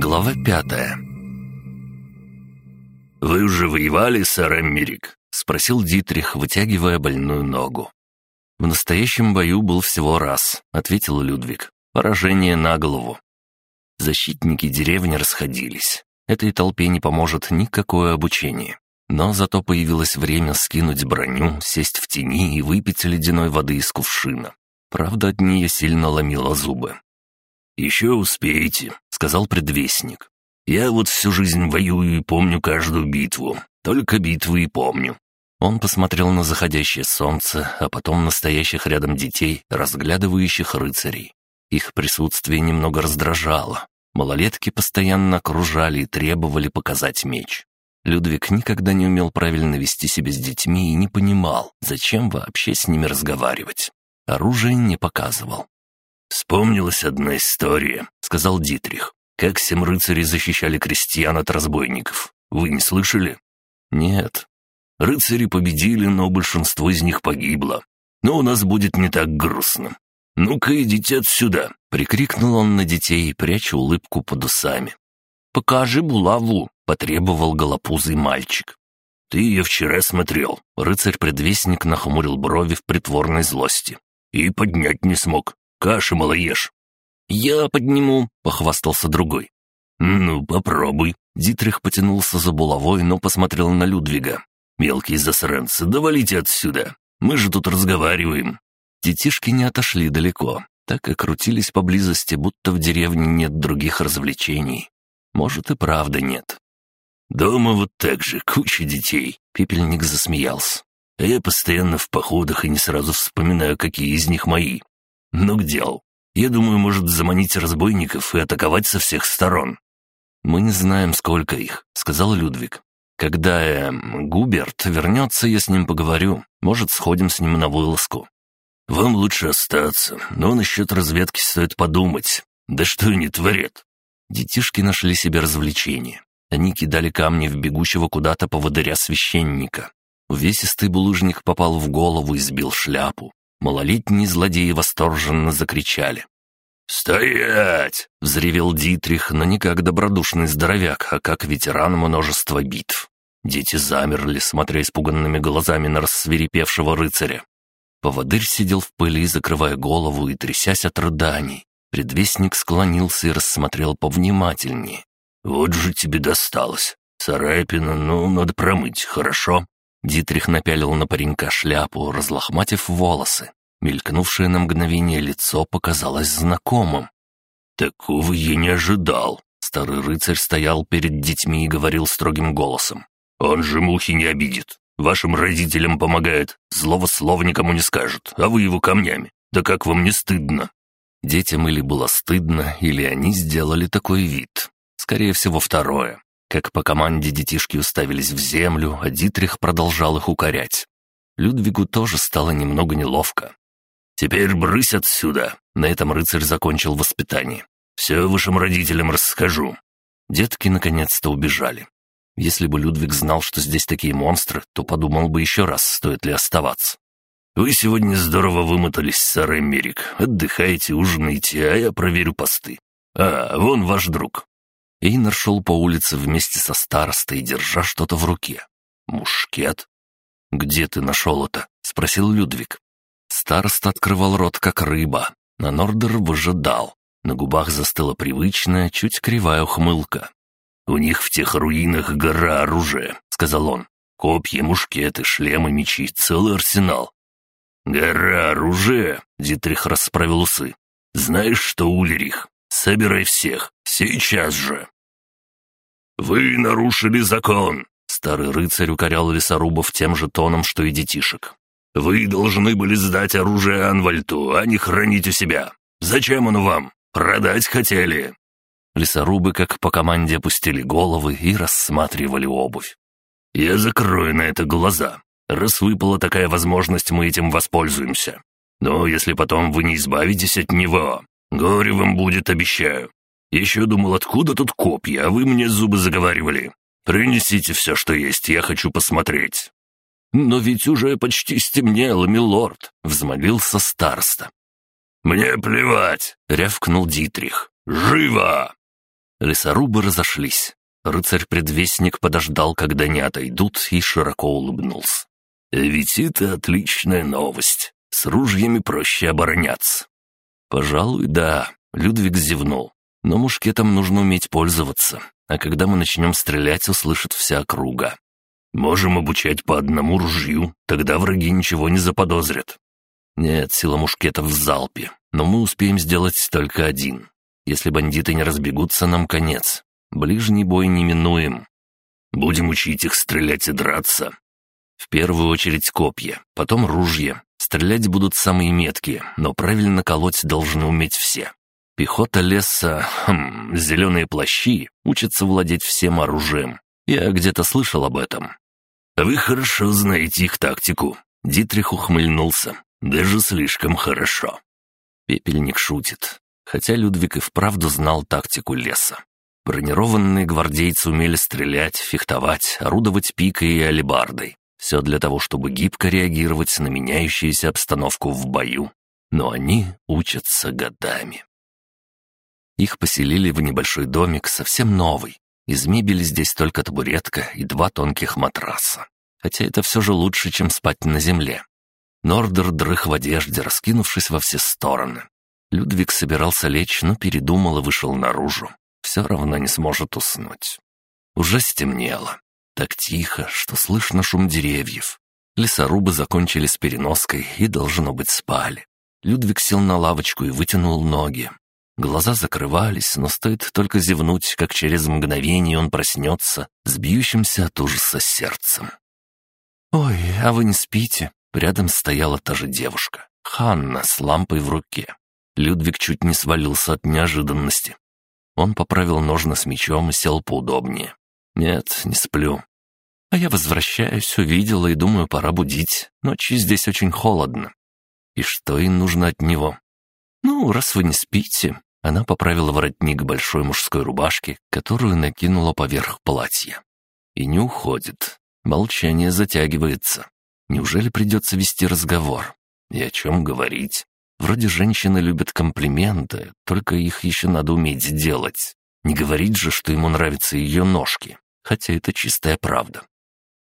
Глава пятая «Вы уже воевали, сэр Эммерик?» — спросил Дитрих, вытягивая больную ногу. «В настоящем бою был всего раз», — ответил Людвиг. «Поражение на голову». Защитники деревни расходились. Этой толпе не поможет никакое обучение. Но зато появилось время скинуть броню, сесть в тени и выпить ледяной воды из кувшина. Правда, от нее сильно ломило зубы. «Еще успеете», — сказал предвестник. «Я вот всю жизнь воюю и помню каждую битву. Только битвы и помню». Он посмотрел на заходящее солнце, а потом на стоящих рядом детей, разглядывающих рыцарей. Их присутствие немного раздражало. Малолетки постоянно окружали и требовали показать меч. Людвиг никогда не умел правильно вести себя с детьми и не понимал, зачем вообще с ними разговаривать. Оружие не показывал. «Вспомнилась одна история», — сказал Дитрих. «Как семь рыцарей защищали крестьян от разбойников. Вы не слышали?» «Нет». «Рыцари победили, но большинство из них погибло. Но у нас будет не так грустно. Ну-ка, идите отсюда!» — прикрикнул он на детей, пряча улыбку под усами. «Покажи булаву!» — потребовал голопузый мальчик. «Ты ее вчера смотрел», — рыцарь-предвестник нахмурил брови в притворной злости. «И поднять не смог. Каши мало ешь». «Я подниму», — похвастался другой. «Ну, попробуй». Дитрих потянулся за булавой, но посмотрел на Людвига. «Мелкие засранцы, довалите отсюда. Мы же тут разговариваем». Детишки не отошли далеко, так и крутились поблизости, будто в деревне нет других развлечений. Может, и правда нет. «Дома вот так же, куча детей», — пепельник засмеялся. «А я постоянно в походах и не сразу вспоминаю, какие из них мои. Ну, к делу. Я думаю, может заманить разбойников и атаковать со всех сторон». «Мы не знаем, сколько их», — сказал Людвиг. «Когда э, Губерт вернется, я с ним поговорю. Может, сходим с ним на вылазку. «Вам лучше остаться, но насчет разведки стоит подумать. Да что они творят?» Детишки нашли себе развлечение. Они кидали камни в бегущего куда-то поводыря священника. Увесистый булыжник попал в голову и сбил шляпу. Малолетние злодеи восторженно закричали. «Стоять!» — взревел Дитрих, но не как добродушный здоровяк, а как ветеран множества битв. Дети замерли, смотря испуганными глазами на рассверепевшего рыцаря. Поводырь сидел в пыли, закрывая голову и трясясь от рыданий. Предвестник склонился и рассмотрел повнимательнее. «Вот же тебе досталось. Царапина, ну, надо промыть, хорошо?» Дитрих напялил на паренька шляпу, разлохматив волосы. Мелькнувшее на мгновение лицо показалось знакомым. «Такого я не ожидал». Старый рыцарь стоял перед детьми и говорил строгим голосом. «Он же мухи не обидит. Вашим родителям помогает, злого слова никому не скажет, а вы его камнями. Да как вам не стыдно?» Детям или было стыдно, или они сделали такой вид. Скорее всего, второе. Как по команде детишки уставились в землю, а Дитрих продолжал их укорять. Людвигу тоже стало немного неловко. «Теперь брысь отсюда!» На этом рыцарь закончил воспитание. «Все вашим родителям расскажу». Детки наконец-то убежали. Если бы Людвиг знал, что здесь такие монстры, то подумал бы еще раз, стоит ли оставаться. «Вы сегодня здорово вымотались, сэр Эмерик. Отдыхаете, ужинаете, а я проверю посты. А, вон ваш друг». Эйнер шел по улице вместе со старостой, держа что-то в руке. «Мушкет?» «Где ты нашел это?» — спросил Людвиг. Староста открывал рот, как рыба, На Нордер выжидал. На губах застыла привычная, чуть кривая ухмылка. «У них в тех руинах гора оружия», — сказал он. «Копья, мушкеты, шлемы, мечи, целый арсенал». «Гора оружия?» — Дитрих расправил усы. «Знаешь что, Ульрих, собирай всех, сейчас же!» «Вы нарушили закон!» — старый рыцарь укорял лесорубов тем же тоном, что и детишек. «Вы должны были сдать оружие Анвальту, а не хранить у себя. Зачем оно вам? Продать хотели?» Лесорубы, как по команде, опустили головы и рассматривали обувь. «Я закрою на это глаза. Раз выпала такая возможность, мы этим воспользуемся. Но если потом вы не избавитесь от него, горе вам будет, обещаю. Еще думал, откуда тут копья, а вы мне зубы заговаривали. Принесите все, что есть, я хочу посмотреть». «Но ведь уже почти стемнело, милорд», — взмолился староста. «Мне плевать!» — рявкнул Дитрих. «Живо!» Лесорубы разошлись. Рыцарь-предвестник подождал, когда не отойдут, и широко улыбнулся. «Ведь это отличная новость. С ружьями проще обороняться». «Пожалуй, да», — Людвиг зевнул. «Но мушкетом нужно уметь пользоваться, а когда мы начнем стрелять, услышит вся округа. Можем обучать по одному ружью, тогда враги ничего не заподозрят». «Нет, сила мушкетов в залпе, но мы успеем сделать только один. Если бандиты не разбегутся, нам конец. Ближний бой неминуем. Будем учить их стрелять и драться. В первую очередь копья, потом ружья. Стрелять будут самые меткие, но правильно колоть должны уметь все. Пехота леса, хм, зеленые плащи, учатся владеть всем оружием. Я где-то слышал об этом. «Вы хорошо знаете их тактику», — Дитрих ухмыльнулся. «Даже слишком хорошо». Пепельник шутит, хотя Людвиг и вправду знал тактику леса. Бронированные гвардейцы умели стрелять, фехтовать, орудовать пикой и алебардой. Все для того, чтобы гибко реагировать на меняющуюся обстановку в бою. Но они учатся годами. Их поселили в небольшой домик, совсем новый. Из мебели здесь только табуретка и два тонких матраса. Хотя это все же лучше, чем спать на земле. Нордер дрых в одежде, раскинувшись во все стороны. Людвиг собирался лечь, но передумал и вышел наружу все равно не сможет уснуть. Уже стемнело. Так тихо, что слышно шум деревьев. Лесорубы закончили с переноской и, должно быть, спали. Людвиг сел на лавочку и вытянул ноги. Глаза закрывались, но стоит только зевнуть, как через мгновение он проснется с бьющимся от ужаса сердцем. «Ой, а вы не спите?» Рядом стояла та же девушка, Ханна, с лампой в руке. Людвиг чуть не свалился от неожиданности. Он поправил ножны с мечом и сел поудобнее. «Нет, не сплю». «А я возвращаюсь, увидела и думаю, пора будить. Ночью здесь очень холодно». «И что им нужно от него?» «Ну, раз вы не спите...» Она поправила воротник большой мужской рубашки, которую накинула поверх платья. И не уходит. Молчание затягивается. Неужели придется вести разговор? И о чем говорить? Вроде женщины любят комплименты, только их еще надо уметь делать. Не говорить же, что ему нравятся ее ножки, хотя это чистая правда.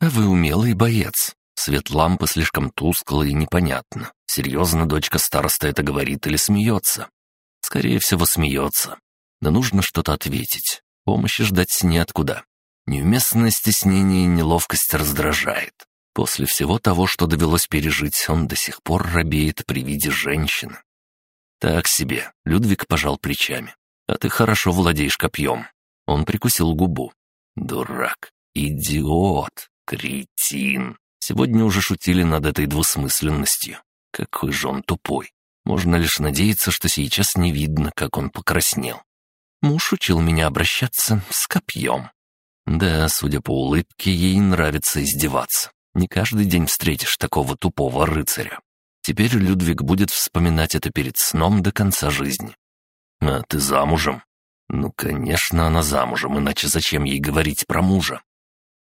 А вы умелый боец. Свет лампы слишком тусклый и непонятно. Серьезно дочка староста это говорит или смеется? Скорее всего, смеется. Но нужно что-то ответить. Помощи ждать неоткуда. Неуместное стеснение и неловкость раздражает. После всего того, что довелось пережить, он до сих пор робеет при виде женщины. «Так себе», — Людвиг пожал плечами. «А ты хорошо владеешь копьем». Он прикусил губу. «Дурак, идиот, кретин». Сегодня уже шутили над этой двусмысленностью. Какой же он тупой. Можно лишь надеяться, что сейчас не видно, как он покраснел. Муж учил меня обращаться с копьем. Да, судя по улыбке, ей нравится издеваться. Не каждый день встретишь такого тупого рыцаря. Теперь Людвиг будет вспоминать это перед сном до конца жизни. «А ты замужем?» «Ну, конечно, она замужем, иначе зачем ей говорить про мужа?»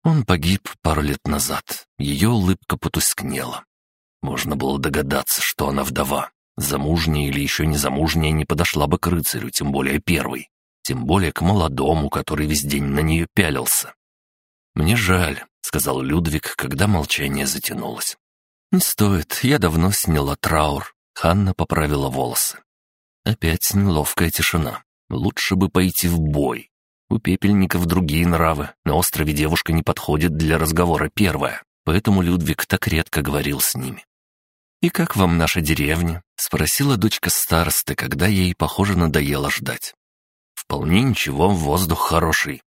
Он погиб пару лет назад. Ее улыбка потускнела. Можно было догадаться, что она вдова. Замужняя или еще не замужняя не подошла бы к рыцарю, тем более первой. Тем более к молодому, который весь день на нее пялился. «Мне жаль сказал Людвиг, когда молчание затянулось. «Не стоит, я давно сняла траур». Ханна поправила волосы. Опять неловкая тишина. Лучше бы пойти в бой. У пепельников другие нравы. На острове девушка не подходит для разговора первая, поэтому Людвиг так редко говорил с ними. «И как вам наша деревня?» — спросила дочка старосты, когда ей, похоже, надоело ждать. «Вполне ничего, воздух хороший.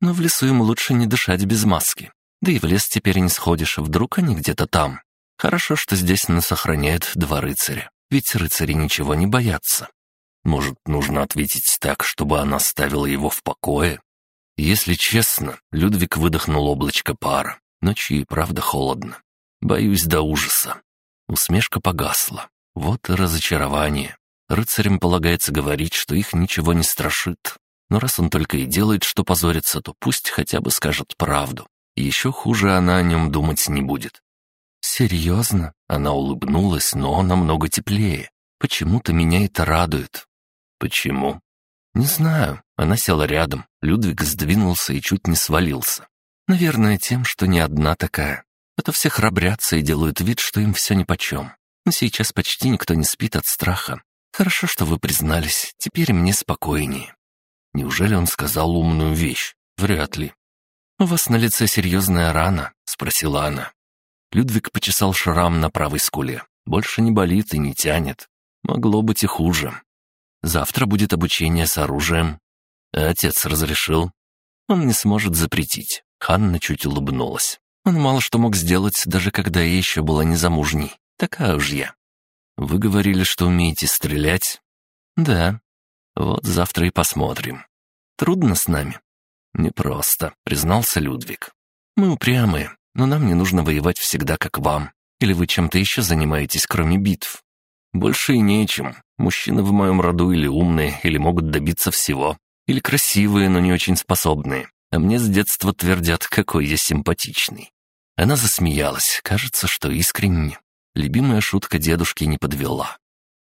Но в лесу им лучше не дышать без маски. Да и в лес теперь не сходишь, вдруг они где-то там. Хорошо, что здесь нас охраняют два рыцаря, ведь рыцари ничего не боятся. Может, нужно ответить так, чтобы она ставила его в покое? Если честно, Людвиг выдохнул облачко пара. Ночью и правда холодно. Боюсь до ужаса. Усмешка погасла. Вот и разочарование. Рыцарям полагается говорить, что их ничего не страшит. Но раз он только и делает, что позорится, то пусть хотя бы скажет правду. Еще хуже она о нем думать не будет. «Серьезно?» — она улыбнулась, но намного теплее. Почему-то меня это радует. Почему? Не знаю. Она села рядом. Людвиг сдвинулся и чуть не свалился. Наверное, тем, что не одна такая. Это все храбрятся и делают вид, что им все нипочем. Но сейчас почти никто не спит от страха. Хорошо, что вы признались. Теперь мне спокойнее. Неужели он сказал умную вещь? Вряд ли. «У вас на лице серьезная рана?» — спросила она. Людвиг почесал шрам на правой скуле. Больше не болит и не тянет. Могло быть и хуже. Завтра будет обучение с оружием. Отец разрешил. Он не сможет запретить. Ханна чуть улыбнулась. Он мало что мог сделать, даже когда я еще была незамужней. Такая уж я. Вы говорили, что умеете стрелять? Да. Вот завтра и посмотрим. Трудно с нами. Непросто, признался Людвиг. Мы упрямые, но нам не нужно воевать всегда как вам. Или вы чем-то еще занимаетесь, кроме битв? Больше и нечем. Мужчины в моем роду или умные, или могут добиться всего. Или красивые, но не очень способные. А мне с детства твердят, какой я симпатичный. Она засмеялась, кажется, что искренне. Любимая шутка дедушки не подвела.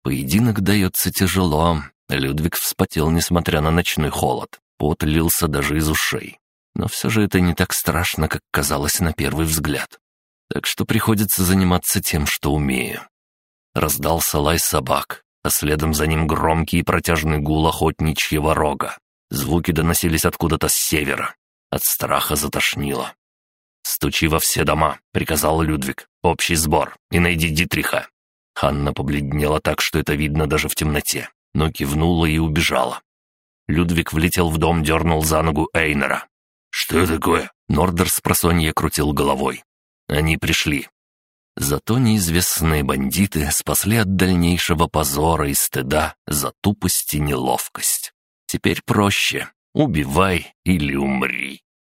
Поединок дается тяжело. Людвиг вспотел, несмотря на ночной холод. Пот лился даже из ушей. Но все же это не так страшно, как казалось на первый взгляд. Так что приходится заниматься тем, что умею. Раздался лай собак, а следом за ним громкий и протяжный гул охотничьего рога. Звуки доносились откуда-то с севера. От страха затошнило. «Стучи во все дома», — приказал Людвиг. «Общий сбор. И найди Дитриха». Ханна побледнела так, что это видно даже в темноте, но кивнула и убежала. Людвиг влетел в дом, дернул за ногу Эйнера. «Что такое?» Нордер с просонья крутил головой. Они пришли. Зато неизвестные бандиты спасли от дальнейшего позора и стыда за тупость и неловкость. Теперь проще. Убивай или умри.